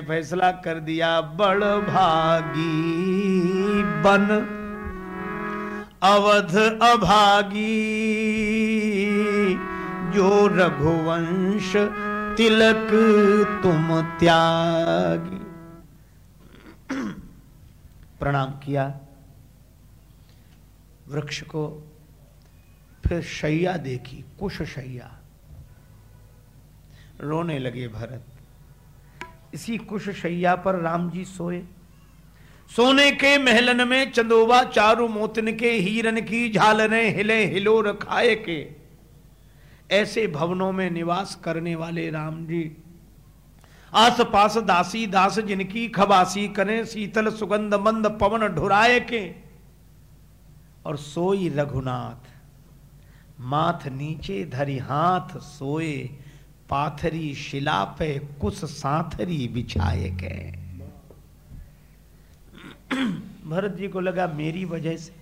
फैसला कर दिया, बड़ भागी बन। अवध अभागी, जो रघुवंश तिलक तुम त्यागी। प्रणाम किया। वृक्ष को फिर शैया देखी, कुश शैया। रोने लगे भरत। इसी कुश शैया पर राम जी सोए। सोने के महलन में चंदोबा चारु मोतन के हीरन की झालरें हिले हिलोर खाए के। ऐसे भवनों में निवास करने वाले राम जी। आस पास दासी दास जिनकी खबासी करें, शीतल सुगंध मंद पवन ढुराए के। और सोई रघुनाथ, माथ नीचे धरी हाथ सोए पाथरी शिला पे कुछ साथरी बिछाए गए। भरत जी को लगा मेरी वजह से।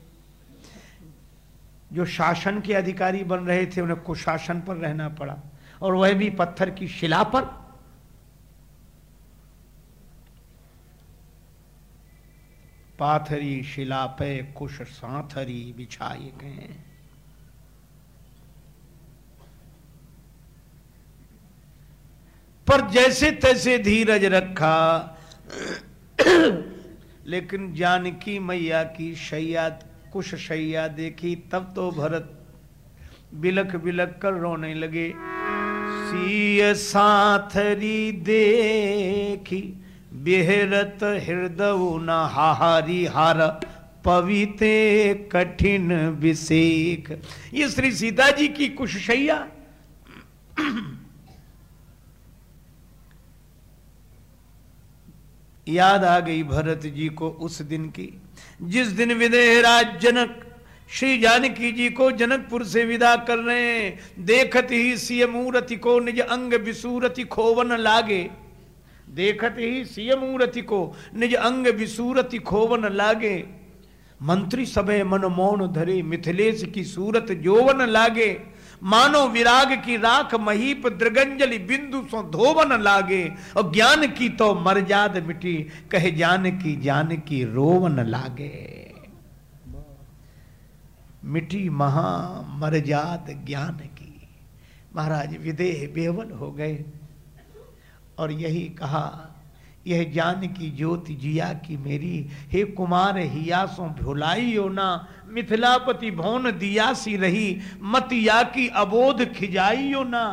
जो शासन के अधिकारी बन रहे थे, उन्हें कुशासन पर रहना पड़ा। और वह भी पत्थर की शिला पर। पाथरी शिला पे कुश साथरी बिछाए गए। पर जैसे तैसे धीरज रखा। लेकिन जानकी मैया की शैया कुश शैया देखी, तब तो भरत बिलक बिलक कर रोने लगे। सीय साथरी देखी, बेहरत हृदय न हार, पविते कठिन विषेक ये श्री सीता जी की कुशैया याद आ गई भरत जी को उस दिन की। जिस दिन विदेहराज जनक, श्री जानकी जी को जनकपुर से विदा कर रहे हैं, देखत ही सिय मूर्ति को निज अंग विसूरति खोवन लागे। देखत ही सिय मूर्ति को निज अंग विसूरति खोवन लागे। मंत्री सभे मन मौन धरे, मिथिलेश की सूरत जोवन लागे। मानो विराग की राख महीप द्रगंजलि बिंदु सो धोवन लागे, और ज्ञान की तो मरजाद मिटी, कहे जान की जान की रोवन लागे। मिटी महा मरजात ज्ञान की। महाराज विदेह बेवल हो गए, और यही कहा, यह जान की ज्योति जिया की मेरी, हे कुमार हियासों भुलाई हो ना मिथिलापति भौन दिया सी रही मतिया की अबोध खिजाई हो ना।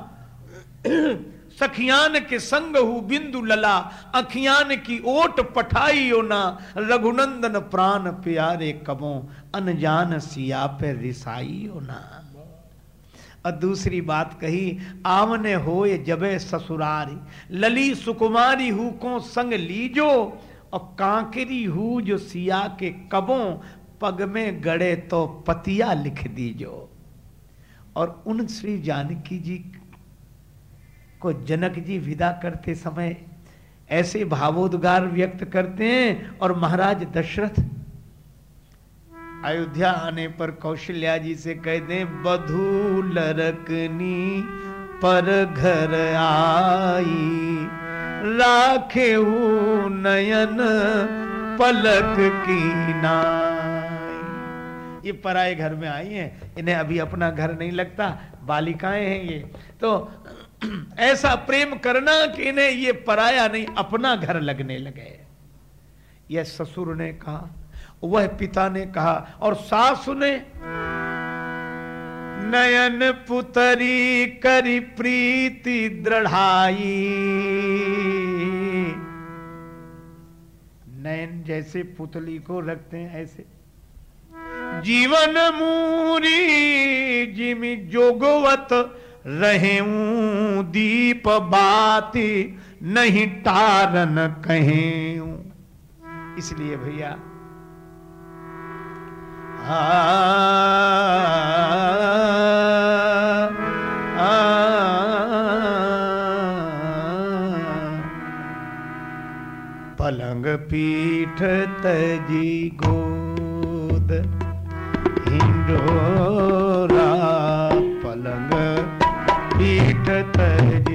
सखियान के संग हु बिंदु लला, अखियान की ओट पठाई हो ना। रघुनंदन प्राण प्यारे कबो अनजान सिया पे रिसाई हो ना। और दूसरी बात कही आवने हो ये जबे ससुरारी, लली सुकुमारी हु को संग लीजो, और कांकरी हु जो सिया के कबों पग में गड़े तो पतिया लिख दीजो। और उन श्री जानकी जी को जनक जी विदा करते समय ऐसे भावोद्गार व्यक्त करते हैं और महाराज दशरथ अयोध्या आने पर कौशल्या जी से कहते हैं, बधू लरकनी पर घर आई राखे नयन पलक की नाई ये पराए घर में आई हैं, इन्हें अभी अपना घर नहीं लगता, बालिकाएँ हैं ये। तो ऐसा प्रेम करना कि इन्हें ये पराया नहीं, अपना घर लगने लगे। यह ससुर ने कहा, वह पिता ने कहा, और सासु ने, नयन पुतरी करी प्रीति दृढ़ाई। नयन जैसे पुतली को रखते हैं ऐसे। जीवन मूरी जिमि जोगवत रहे दीप बाती, नहीं टारन कहे इसलिए भैया पलंग पीठ तजी गोद हिंडोरा पलंग पीठ तजी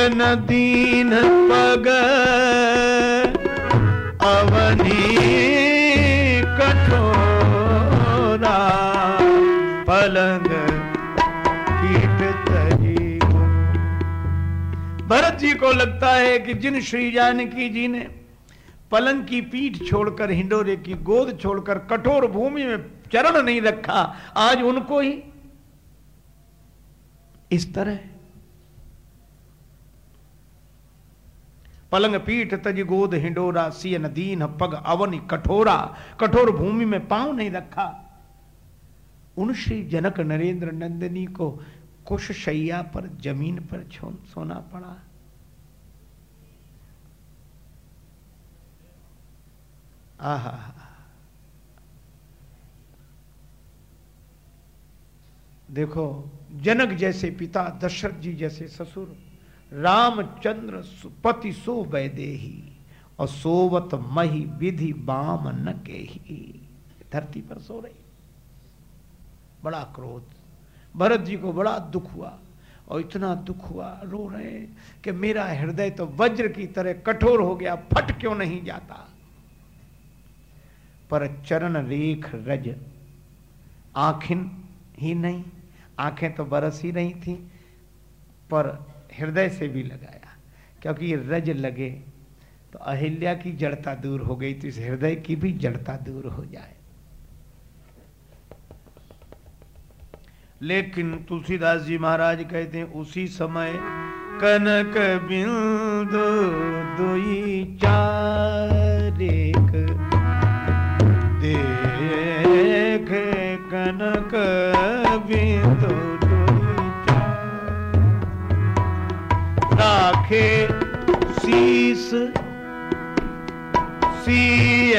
सियन दीन पग अवनी कठोरा, पलंग भरत जी को लगता है कि जिन श्री जानकी जी ने पलंग की पीठ छोड़कर, हिंडोरे की गोद छोड़कर, कठोर भूमि में चरण नहीं रखा, आज उनको ही इस तरह पलंग पीठ तज गोद हिंडोरा, सिय नदीन पग अवन कठोरा। कठोर भूमि में पाँव नहीं रखा। उन श्री जनक नरेंद्र नंदिनी को कुश शैया पर, ज़मीन पर सोना पड़ा। आहा। देखो, जनक जैसे पिता, दशरथ जी जैसे ससुर रामचंद्र सुपति सो वैदेही और सोवत मही विधि बाम न के धरती पर सो रही। बड़ा क्रोध। भरत जी को बड़ा दुख हुआ और इतना दुख हुआ, रो रहे कि मेरा हृदय तो वज्र की तरह कठोर हो गया, फट क्यों नहीं जाता? पर चरण रेख रज आखिन ही नहीं, आँखें तो बरस ही नहीं थी, पर हृदय से भी लगाया। क्योंकि रज लगे तो अहिल्या की जड़ता दूर हो गई तो इस हृदय की भी जड़ता दूर हो जाए। लेकिन तुलसीदास जी महाराज कहते हैं, उसी समय कनक बिंदु दुई चार देख कनक बिंदु राखे शीस सीय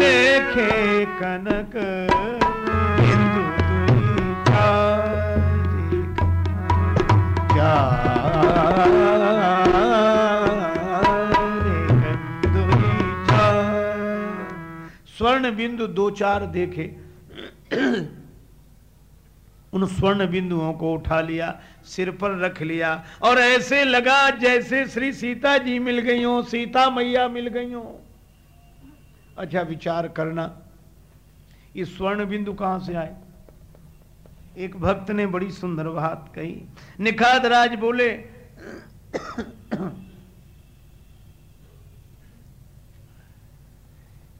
लेखे कनक क्या स्वर्ण बिंदु दो चार देखे। उन स्वर्ण बिंदुओं को उठा लिया, सिर पर रख लिया, और ऐसे लगा जैसे श्री सीता जी मिल गई हो सीता मैया मिल गई हो अच्छा विचार करना, ये स्वर्ण बिंदु कहाँ से आए? एक भक्त ने बड़ी सुंदर बात कही। निखाद राज बोले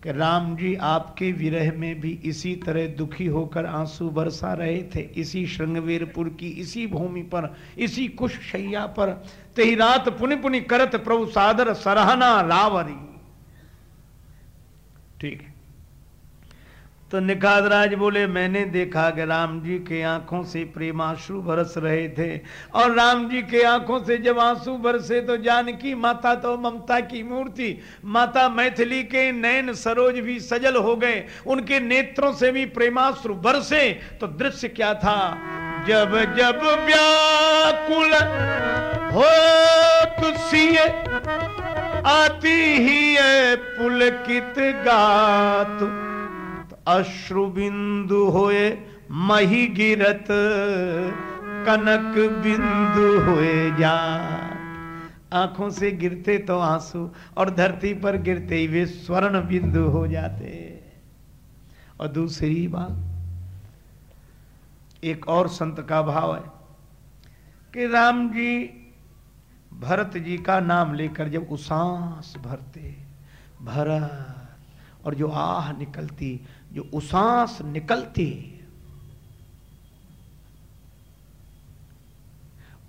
कि राम जी आपके विरह में भी इसी तरह दुखी होकर आँसू बरसा रहे थे। इसी श्रृंगवीरपुर की इसी भूमि पर, इसी कुश शैया पर, तेही रात पुनि पुनि करत प्रभु सादर सराहना रावरी। ठीक है। तो निखाद राज बोले, मैंने देखा कि राम जी के आँखों से प्रेमाश्रु बरस रहे थे। और राम जी के आँखों से जब आँसू बरसे तो जानकी माता तो ममता की मूर्ति। माता मैथिली के नयन सरोज भी सजल हो गए। उनके नेत्रों से भी प्रेमाश्रु बरसे। तो दृश्य क्या था? जब जब व्याकुल हो तुसिए आती ही है पुलकित गात। अश्रु बिंदु होए मही गिरत कनक बिंदु होए जा आँखों से गिरते तो आँसू, और धरती पर गिरते ही वे स्वर्ण बिंदु हो जाते। और दूसरी बात, एक और संत का भाव है कि राम जी भरत जी का नाम लेकर जब उसास भरते, भरत, और जो आह निकलती जो उसास निकलती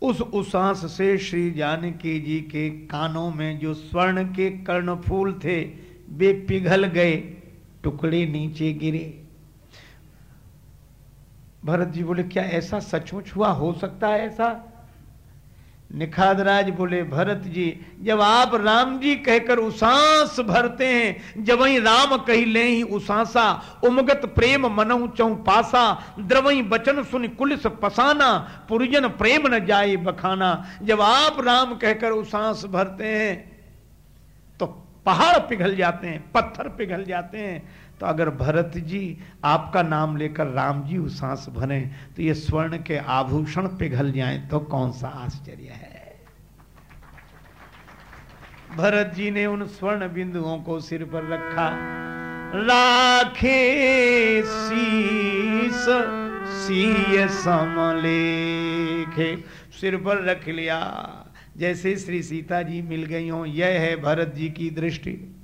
उस उसास से श्री जानकी जी के कानों में जो स्वर्ण के कर्णफूल थे, वे पिघल गए, टुकड़े नीचे गिरे। भरत जी बोले, क्या ऐसा सचमुच हुआ? हो सकता है ऐसा? निखादराज बोले, भरत जी, जब आप राम जी कहकर उसास भरते हैं, जब वही राम कही ले ही उसासा, उमगत प्रेम मनऊ चौ पासा द्रवई बचन सुन कुलिस पसाना, पुरजन प्रेम न जाए बखाना, जब आप राम कहकर उसास भरते हैं तो पहाड़ पिघल जाते हैं, पत्थर पिघल जाते हैं तो अगर भरत जी आपका नाम लेकर राम जी सांस भरे तो ये स्वर्ण के आभूषण पिघल जाए तो कौन सा आश्चर्य है? भरत जी ने उन स्वर्ण बिंदुओं को सिर पर रखा। राखे शीस समलेखे, सिर पर रख लिया। जैसे श्री सीता जी मिल गई हो, यह है भरत जी की दृष्टि।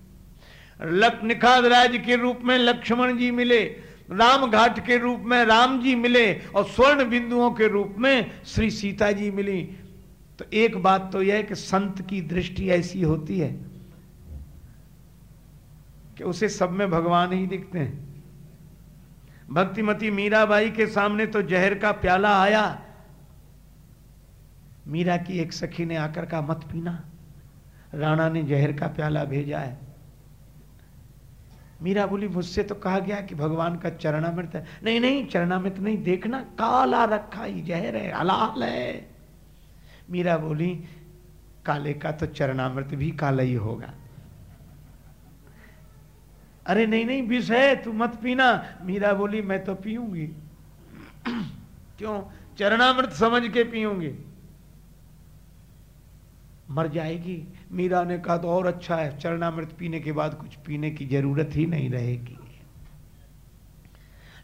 निखाद राज के रूप में लक्ष्मण जी मिले राम घाट के रूप में राम जी मिले और स्वर्ण बिंदुओं के रूप में श्री सीता जी मिली। तो एक बात तो यह है कि संत की दृष्टि ऐसी होती है कि उसे सब में भगवान ही दिखते हैं। भक्तिमती मीराबाई के सामने तो जहर का प्याला आया। मीरा की एक सखी ने आकर का मत पीना। राणा ने जहर का प्याला भेजा है। मीरा बोली मुझसे तो कहा गया कि भगवान का चरणामृत है। नहीं नहीं, चरणामृत नहीं, देखना, काला रखा ही जहर है, हलाल है। मीरा बोली काले का तो चरणामृत भी काला ही होगा। अरे नहीं नहीं, विष है, तू मत पीना। मीरा बोली मैं तो पीऊँगी। क्यों? चरणामृत समझ के पीऊँगी। मर जाएगी। मीरा ने कहा तो और अच्छा है, चरणामृत पीने के बाद कुछ पीने की ज़रूरत ही नहीं रहेगी।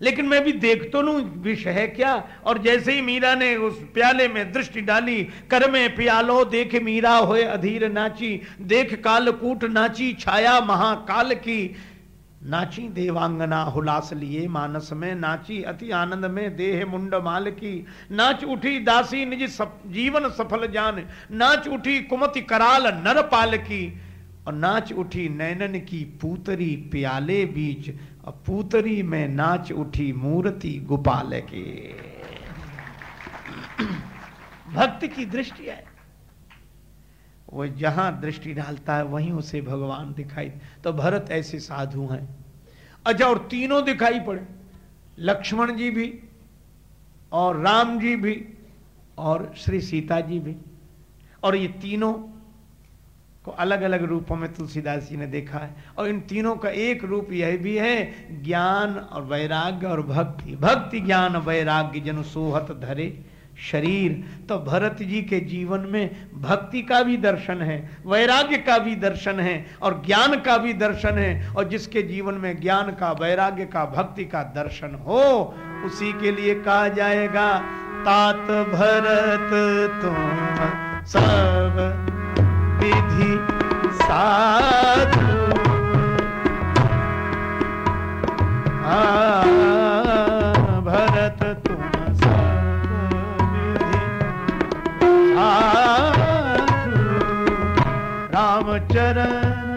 लेकिन मैं भी देख तो लू, विष है क्या? और जैसे ही मीरा ने उस प्याले में दृष्टि डाली कर में प्यालो, देख मीरा होए अधीर नाची, देख कालकूट नाची, छाया महाकाल की नाची देवांगना हुलास लिए मानस में नाची अति आनंद में देह मुंड माल की नाच उठी दासी निज सप, जीवन सफल जान। नाच उठी कुमति कराल नर पाल की और नाच उठी नैनन की पूतरी प्याले बीच और पूतरी में नाच उठी मूर्ति गोपाल की। भक्ति की दृष्टि है। वो जहाँ दृष्टि डालता है, वहीं उसे भगवान दिखाई तो भरत ऐसे साधु हैं। अच्छा और तीनों दिखाई पड़े। लक्ष्मण जी भी, और राम जी भी, और श्री सीता जी भी। और ये तीनों को अलग अलग रूपों में तुलसीदास जी ने देखा है। और इन तीनों का एक रूप यह भी है, ज्ञान और वैराग्य और भक्ति। भक्ति, ज्ञान वैराग्य, जन सोहत धरे। शरीर तो भरत जी के जीवन में भक्ति का भी दर्शन है, वैराग्य का भी दर्शन है, और ज्ञान का भी दर्शन है, और जिसके जीवन में ज्ञान का, वैराग्य का, भक्ति का दर्शन हो, उसी के लिए कहा जाएगा, तात भरत तुम सब विधि साधु। भरत रामचरण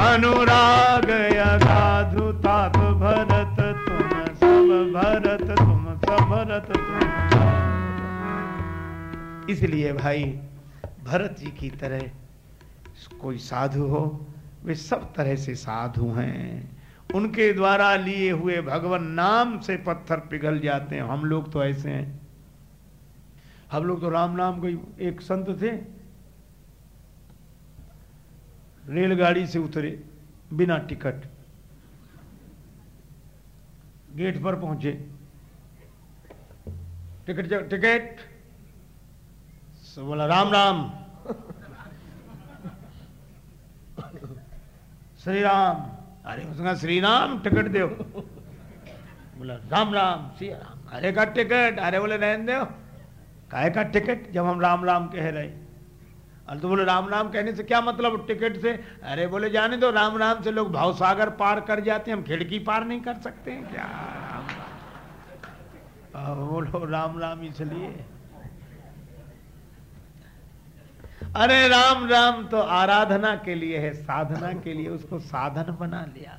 अनुराग अगाधु तात भरत, तुम सब भरत, तुम सब भरत, तुम इसलिए भाई, भरत जी की तरह कोई साधु हो, वे सब तरह से साधु हैं। उनके द्वारा लिए हुए भगवान नाम से पत्थर पिघल जाते हैं। हम लोग तो ऐसे हैं। हम लोग तो राम नाम कोई एक संत थे। रेलगाड़ी से उतरे बिना टिकट। गेट पर पहुँचे। Ticket ticket. बोला, राम राम। श्री राम अरे उसका श्री राम टिकट दो। बोला, राम राम। श्री राम अरे का टिकट? अरे, बोले, रहने दो। काय का टिकट? जब हम राम राम कह रहे अरे तो बोले, राम राम कहने से क्या मतलब टिकट से? अरे बोले, जाने दो, राम राम से लोग भाव सागर पार कर जाते हैं, हम खिड़की पार नहीं कर सकते हैं क्या? राम बोलो, राम राम इसलिए। अरे राम राम तो आराधना के लिए है, साधना के लिए, उसको साधन बना लिया।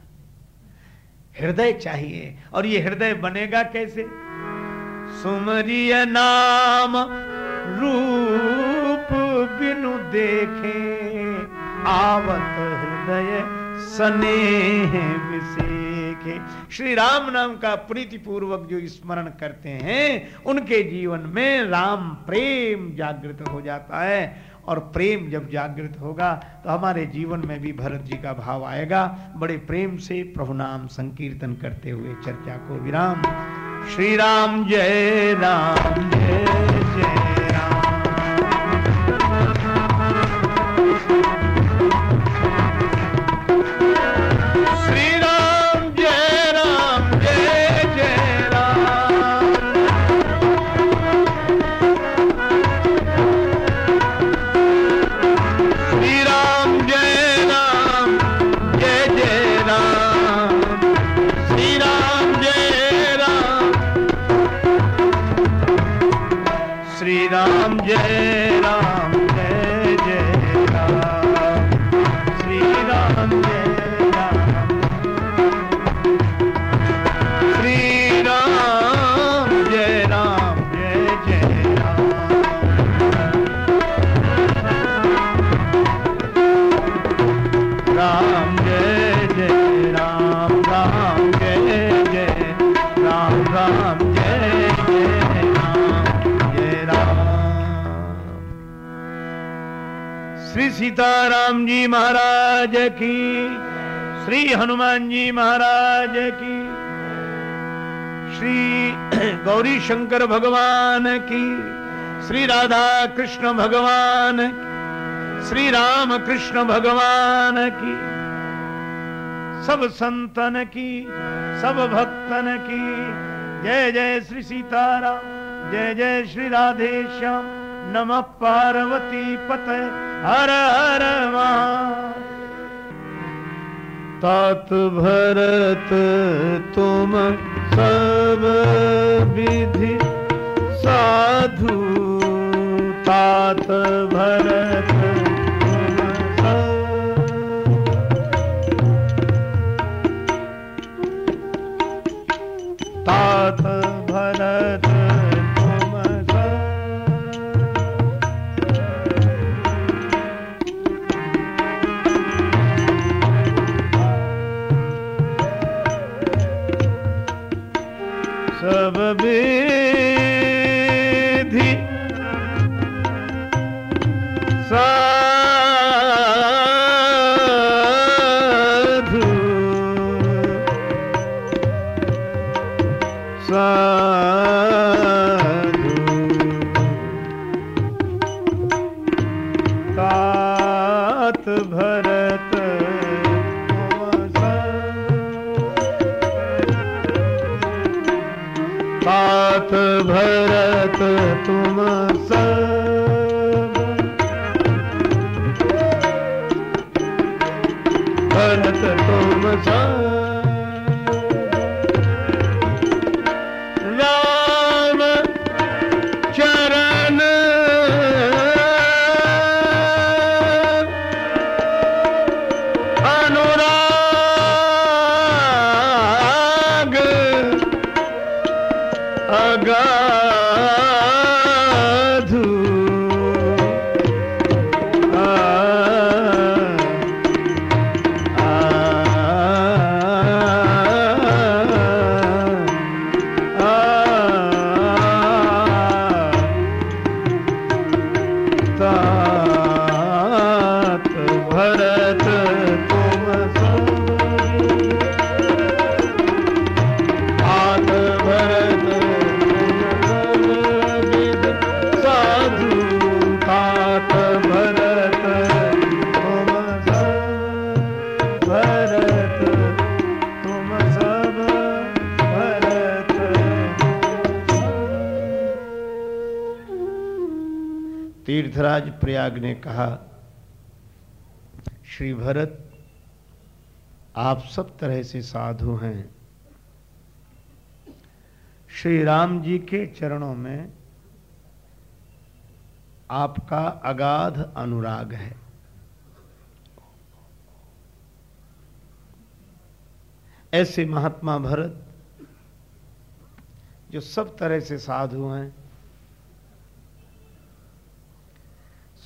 हृदय चाहिए, और ये हृदय बनेगा कैसे? सुमरिय नाम रूप बिनु देखे, आवत हृदय स्नेह विसेखे। श्री राम नाम का प्रीति पूर्वक जो स्मरण करते हैं, उनके जीवन में राम प्रेम जागृत हो जाता है। और प्रेम जब जागृत होगा तो हमारे जीवन में भी भरत जी का भाव आएगा। बड़े प्रेम से प्रभु नाम संकीर्तन करते हुए चर्चा को विराम। श्री राम जय राम, जय जय। ना सीताराम जी महाराज की, श्री हनुमान जी महाराज की, श्री गौरी शंकर भगवान की, श्री राधा कृष्ण भगवान की, श्री राम कृष्ण भगवान की, सब संतन की, सब भक्तन की। जय जय श्री सीताराम, जय जय श्री राधेश्याम नमः पार्वती पते हर हर तात भरत तुम सब विधि साधु तात भरत प्रयाग ने कहा, श्री भरत, आप सब तरह से साधु हैं। श्री राम जी के चरणों में आपका अगाध अनुराग है। ऐसे महात्मा भरत, जो सब तरह से साधु हैं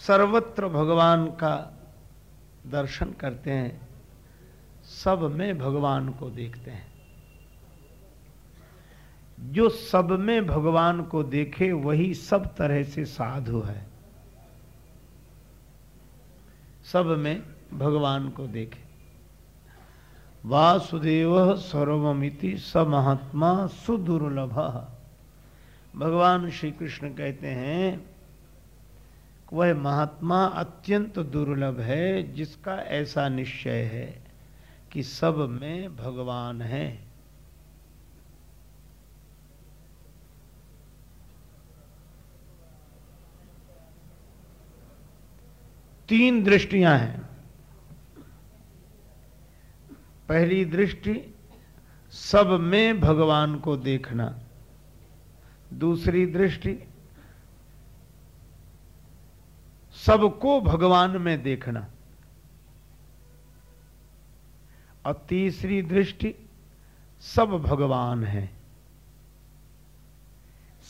सर्वत्र भगवान का दर्शन करते हैं, सब में भगवान को देखते हैं। जो सब में भगवान को देखे, वही सब तरह से साधु है। सब में भगवान को देखे। वासुदेव सर्वमिति स महात्मा सुदुर्लभ। भगवान श्री कृष्ण कहते हैं वह महात्मा अत्यंत दुर्लभ है, जिसका ऐसा निश्चय है कि सब में भगवान है। तीन दृष्टियाँ हैं। पहली दृष्टि, सब में भगवान को देखना। दूसरी दृष्टि सबको भगवान में देखना। और तीसरी दृष्टि, सब भगवान है।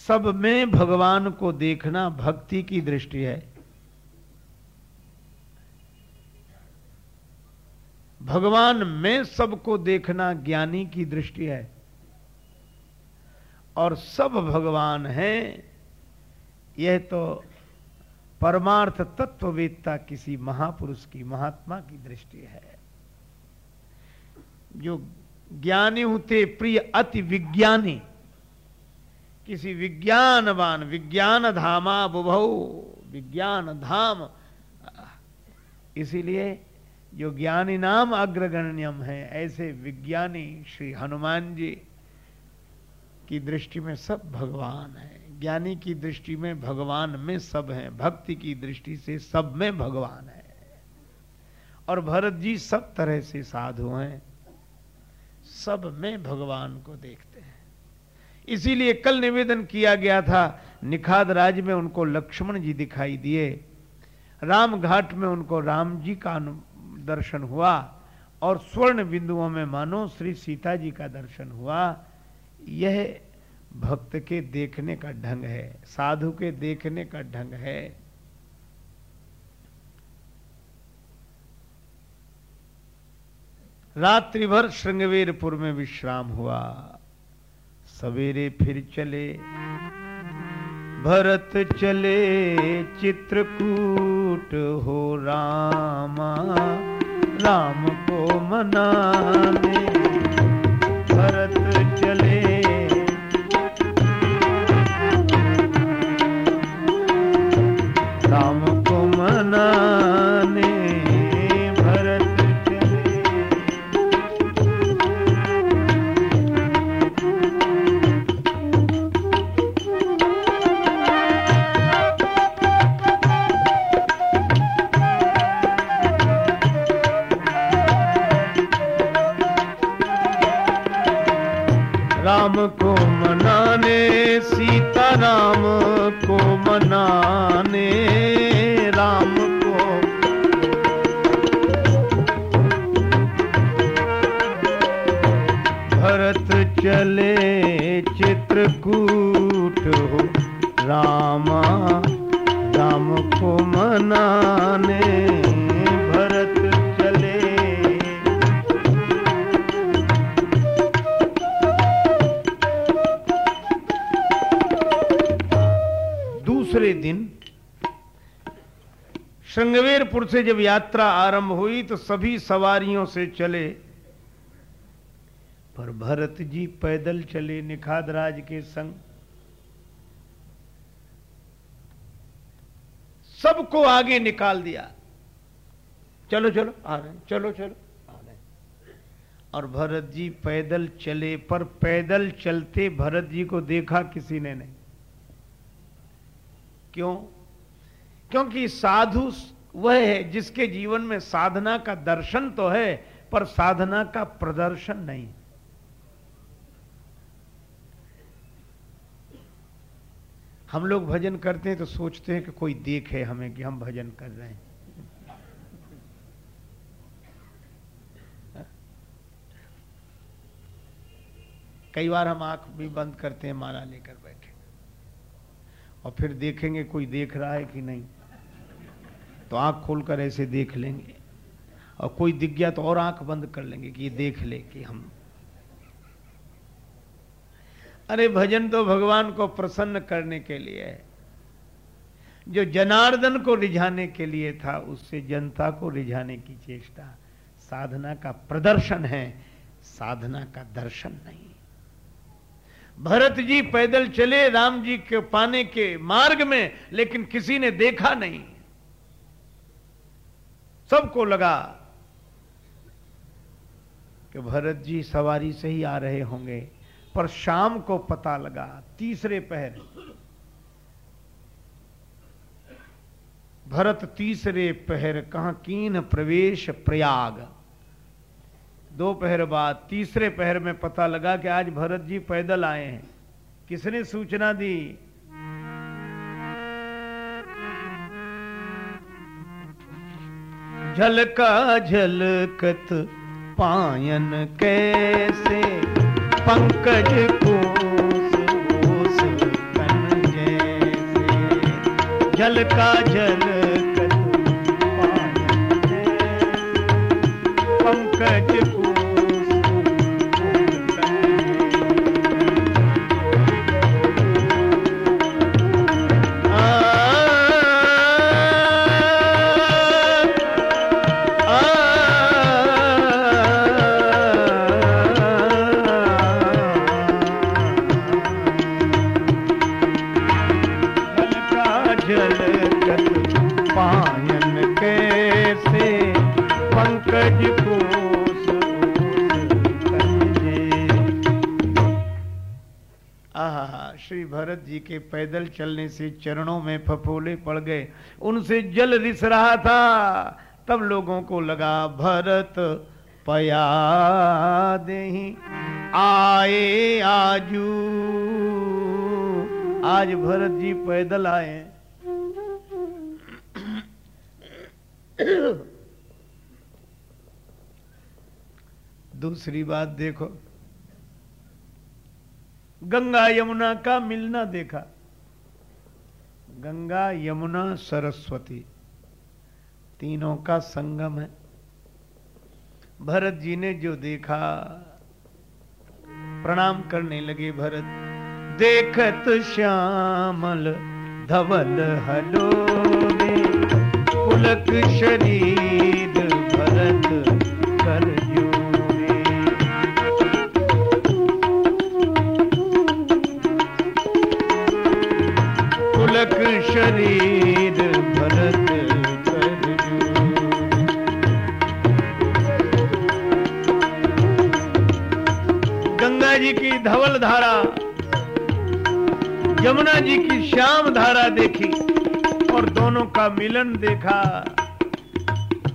सब में भगवान को देखना भक्ति की दृष्टि है। भगवान में सबको देखना ज्ञानी की दृष्टि है। और सब भगवान हैं, यह तो परमार्थ तत्ववेत्ता किसी महापुरुष की, महात्मा की दृष्टि है। जो ज्ञानी होते प्रिय अति विज्ञानी, किसी विज्ञानवान विज्ञान धामा बुभौ विज्ञान धाम इसीलिए जो ज्ञानी नाम अग्रगण्यम है, ऐसे विज्ञानी श्री हनुमान जी की दृष्टि में सब भगवान है। ज्ञानी की दृष्टि में भगवान में सब है, भक्ति की दृष्टि से सब में भगवान है। और भरत जी सब तरह से साधु हैं, सब में भगवान को देखते हैं। इसीलिए कल निवेदन किया गया था, निखाद राज में उनको लक्ष्मण जी दिखाई दिए राम घाट में उनको राम जी का दर्शन हुआ, और स्वर्ण बिंदुओं में मानो श्री सीता जी का दर्शन हुआ। यह भक्त के देखने का ढंग है, साधु के देखने का ढंग है। रात्रि भर श्रृंगवेरपुर में विश्राम हुआ। सवेरे फिर चले, भरत चले, चित्रकूट हो रामा, राम को मनाने। मनाने भरत चले। दूसरे दिन, श्रृंगवेरपुर से जब यात्रा आरंभ हुई तो सभी सवारियों से चले। पर भरत जी पैदल चले निखाद राज के संग। सबको आगे निकाल दिया। चलो चलो, आ रहे चलो चलो, आ रहे। और भरत जी पैदल चले, पर पैदल चलते भरत जी को देखा किसी ने नहीं। क्यों? क्योंकि साधु वह है जिसके जीवन में साधना का दर्शन तो है, पर साधना का प्रदर्शन नहीं। हम लोग भजन करते हैं तो सोचते हैं कि कोई देखे हमें कि हम भजन कर रहे हैं। कई बार हम आँख भी बंद करते हैं, माला लेकर बैठे। और फिर देखेंगे कोई देख रहा है कि नहीं। तो आँख खोलकर ऐसे देख लेंगे। और कोई दिख गया तो और आँख बंद कर लेंगे कि ये देख ले कि हम अरे भजन तो भगवान को प्रसन्न करने के लिए है। जो जनार्दन को रिझाने के लिए था, उससे जनता को रिझाने की चेष्टा। साधना का प्रदर्शन है, साधना का दर्शन नहीं। भरत जी पैदल चले, राम जी के पाने के मार्ग में, लेकिन किसी ने देखा नहीं। सबको लगा कि भरत जी सवारी से ही आ रहे होंगे। पर शाम को पता लगा, तीसरे पहर। भरत तीसरे पहर, कहा कीन प्रवेश प्रयाग। दो पहर बाद तीसरे पहर में पता लगा कि आज भरत जी पैदल आए हैं। किसने सूचना दी? झलका झलकत पायन कैसे? पंकज जैसे। जल झलकत पायन पंकज भरत जी के पैदल चलने से चरणों में फफोले पड़ गए। उनसे जल रिस रहा था। तब लोगों को लगा, भरत पया दे आए आजू। आज भरत जी पैदल आए दूसरी बात देखो। गंगा यमुना का मिलना देखा। गंगा यमुना सरस्वती, तीनों का संगम है। भरत जी ने जो देखा, प्रणाम करने लगे भरत। देखत श्यामल धवल हलो पुलक शरीर भरत कर शरीर भरत गंगा जी की धवल धारा, यमुना जी की श्याम धारा देखी और दोनों का मिलन देखा।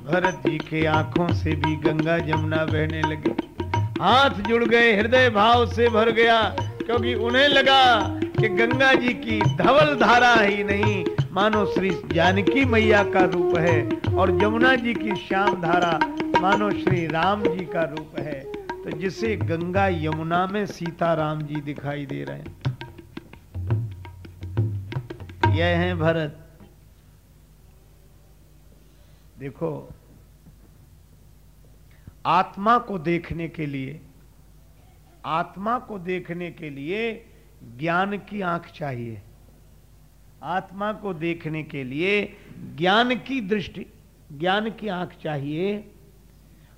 भरत जी के आँखों से भी गंगा जमुना बहने लगी। हाथ जुड़ गए, हृदय भाव से भर गया, क्योंकि उन्हें लगा कि गंगा जी की धवल धारा ही नहीं, मानो श्री जानकी मैया का रूप है और यमुना जी की श्याम धारा मानो श्री राम जी का रूप है। तो जिसे गंगा यमुना में सीता राम जी दिखाई दे रहे हैं। यह है भरत। देखो, आत्मा को देखने के लिए, आत्मा को देखने के लिए ज्ञान की आँख चाहिए। आत्मा को देखने के लिए ज्ञान की दृष्टि, ज्ञान की आँख चाहिए।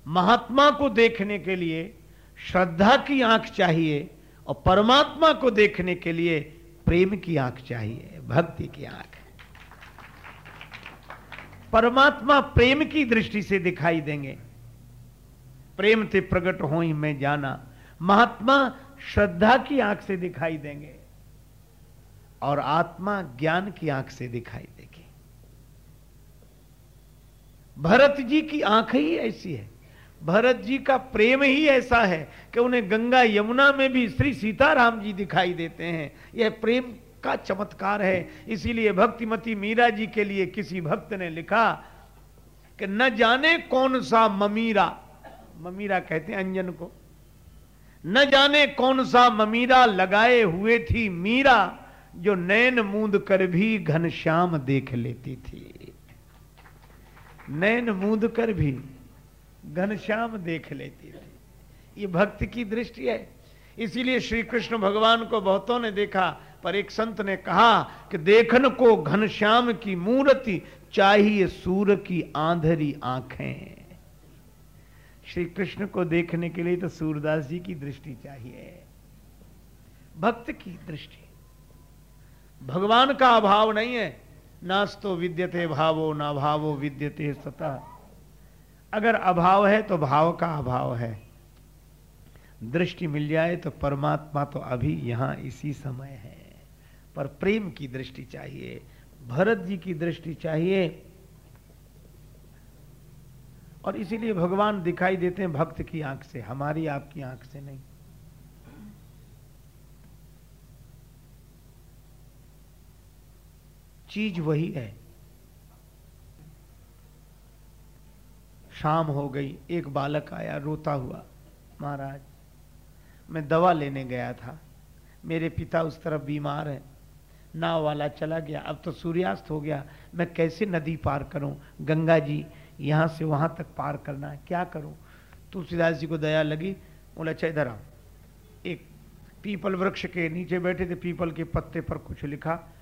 महात्मा को देखने के लिए श्रद्धा की आँख चाहिए और परमात्मा को देखने के लिए प्रेम की आँख चाहिए, भक्ति की आँख। परमात्मा प्रेम की दृष्टि से दिखाई देंगे। प्रेम से प्रकट हो ही मैं जाना। महात्मा श्रद्धा की आँख से दिखाई देंगे और आत्मा ज्ञान की आँख से दिखाई देगी। भरत जी की आँख ही ऐसी है। भरत जी का प्रेम ही ऐसा है कि उन्हें गंगा यमुना में भी श्री सीताराम जी दिखाई देते हैं। यह प्रेम का चमत्कार है। इसीलिए भक्तिमती मीरा जी के लिए किसी भक्त ने लिखा कि न जाने कौन सा ममीरा। ममीरा कहते हैं अंजन को। न जाने कौन सा ममीरा लगाए हुए थी मीरा, जो नैन मूंद कर भी घनश्याम देख लेती थी। नैन मूंद कर भी घनश्याम देख लेती थी। ये भक्त की दृष्टि है। इसीलिए श्री कृष्ण भगवान को बहुतों ने देखा, पर एक संत ने कहा कि देखन को घनश्याम की मूर्ति, चाहिए सूर की आंधरी आँखें। श्री कृष्ण को देखने के लिए तो सूरदास जी की दृष्टि चाहिए। भक्त की दृष्टि। भगवान का अभाव नहीं है। नास्तो विद्यते भावो, ना भावो विद्यते सता। अगर अभाव है तो भाव का अभाव है। दृष्टि मिल जाए तो परमात्मा तो अभी यहाँ इसी समय है। पर प्रेम की दृष्टि चाहिए, भरत जी की दृष्टि चाहिए और इसीलिए भगवान दिखाई देते हैं भक्त की आँख से, हमारी आपकी आँख से नहीं। चीज़ वही है। शाम हो गई, एक बालक आया, रोता हुआ, महाराज, मैं दवा लेने गया था। मेरे पिता उस तरफ़ बीमार है। नाव वाला चला गया। अब तो सूर्यास्त हो गया। मैं कैसे नदी पार करूँ? गंगा जी यहाँ से वहाँ तक पार करना है। क्या करूँ? तुलसीदास जी को दया लगी, बोले अच्छा इधर आओ। एक पीपल वृक्ष के नीचे बैठे थे, पीपल के पत्ते पर कुछ लिखा।